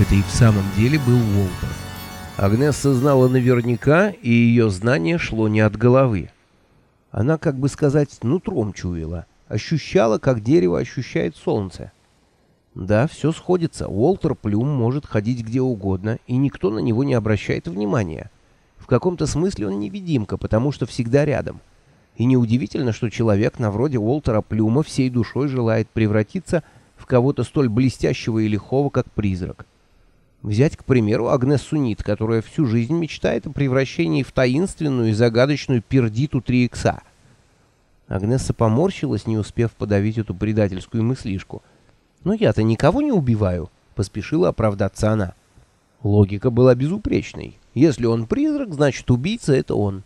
Это и в самом деле был Уолтер. Агнесса знала наверняка, и ее знание шло не от головы. Она, как бы сказать, нутром чуяла, ощущала, как дерево ощущает солнце. Да, все сходится. Уолтер Плюм может ходить где угодно, и никто на него не обращает внимания. В каком-то смысле он невидимка, потому что всегда рядом. И неудивительно, что человек на вроде Уолтера Плюма всей душой желает превратиться в кого-то столь блестящего и лихого, как призрак. Взять, к примеру, Агнессу Нит, которая всю жизнь мечтает о превращении в таинственную и загадочную пердиту 3 икса. Агнесса поморщилась, не успев подавить эту предательскую мыслишку. «Но я-то никого не убиваю», — поспешила оправдаться она. Логика была безупречной. Если он призрак, значит убийца — это он.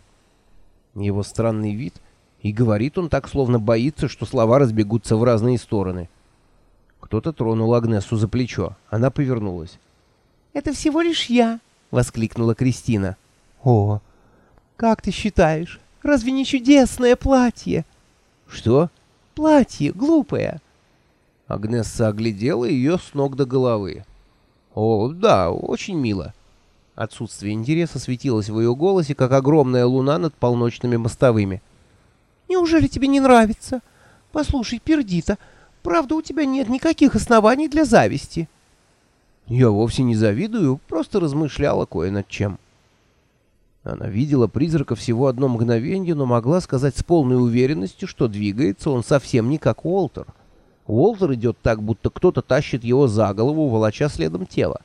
Его странный вид, и говорит он так, словно боится, что слова разбегутся в разные стороны. Кто-то тронул Агнесу за плечо. Она повернулась. «Это всего лишь я!» — воскликнула Кристина. «О, как ты считаешь, разве не чудесное платье?» «Что?» «Платье, глупое!» Агнесса оглядела ее с ног до головы. «О, да, очень мило». Отсутствие интереса светилось в ее голосе, как огромная луна над полночными мостовыми. «Неужели тебе не нравится? Послушай, Пердита, правда, у тебя нет никаких оснований для зависти». Я вовсе не завидую, просто размышляла кое над чем. Она видела призрака всего одно мгновение, но могла сказать с полной уверенностью, что двигается он совсем не как Уолтер. Уолтер идет так, будто кто-то тащит его за голову, волоча следом тело.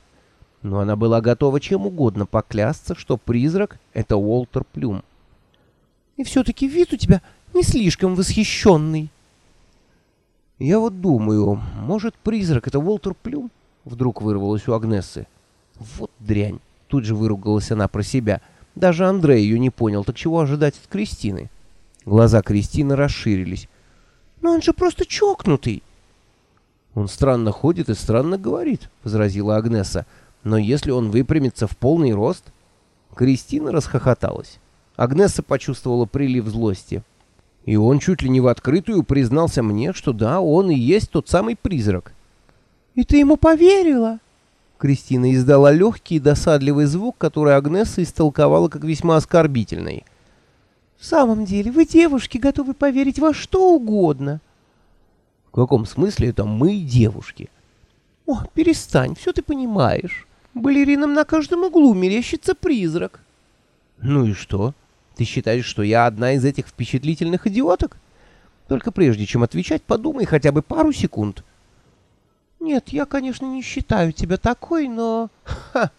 Но она была готова чем угодно поклясться, что призрак — это Уолтер Плюм. «И все-таки вид у тебя не слишком восхищенный». «Я вот думаю, может, призрак — это Уолтер Плюм?» Вдруг вырвалось у Агнессы. Вот дрянь. Тут же выругалась она про себя. Даже Андрей ее не понял. Так чего ожидать от Кристины? Глаза Кристины расширились. «Но он же просто чокнутый!» «Он странно ходит и странно говорит», — возразила Агнеса. «Но если он выпрямится в полный рост...» Кристина расхохоталась. Агнеса почувствовала прилив злости. И он чуть ли не в открытую признался мне, что да, он и есть тот самый призрак. «И ты ему поверила?» Кристина издала легкий и досадливый звук, который Агнесса истолковала как весьма оскорбительный. «В самом деле, вы, девушки, готовы поверить во что угодно». «В каком смысле это мы, девушки?» «О, перестань, все ты понимаешь. Балеринам на каждом углу мерещится призрак». «Ну и что? Ты считаешь, что я одна из этих впечатлительных идиоток? Только прежде чем отвечать, подумай хотя бы пару секунд». «Нет, я, конечно, не считаю тебя такой, но...» «Ха!»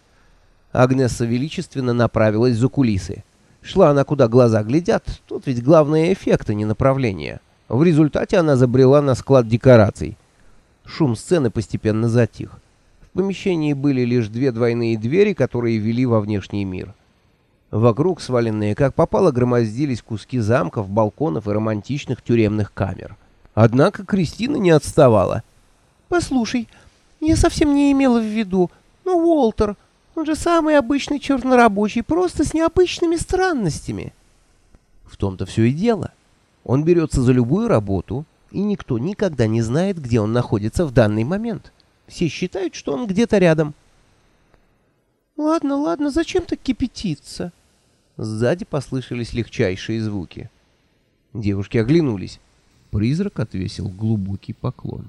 Агнесса величественно направилась за кулисы. Шла она, куда глаза глядят, тут ведь главное эффект, а не направление. В результате она забрела на склад декораций. Шум сцены постепенно затих. В помещении были лишь две двойные двери, которые вели во внешний мир. Вокруг, сваленные как попало, громоздились куски замков, балконов и романтичных тюремных камер. Однако Кристина не отставала — «Послушай, я совсем не имела в виду. Ну, Уолтер, он же самый обычный чернорабочий, просто с необычными странностями». В том-то все и дело. Он берется за любую работу, и никто никогда не знает, где он находится в данный момент. Все считают, что он где-то рядом. «Ладно, ладно, зачем так кипятиться?» Сзади послышались легчайшие звуки. Девушки оглянулись. Призрак отвесил глубокий поклон.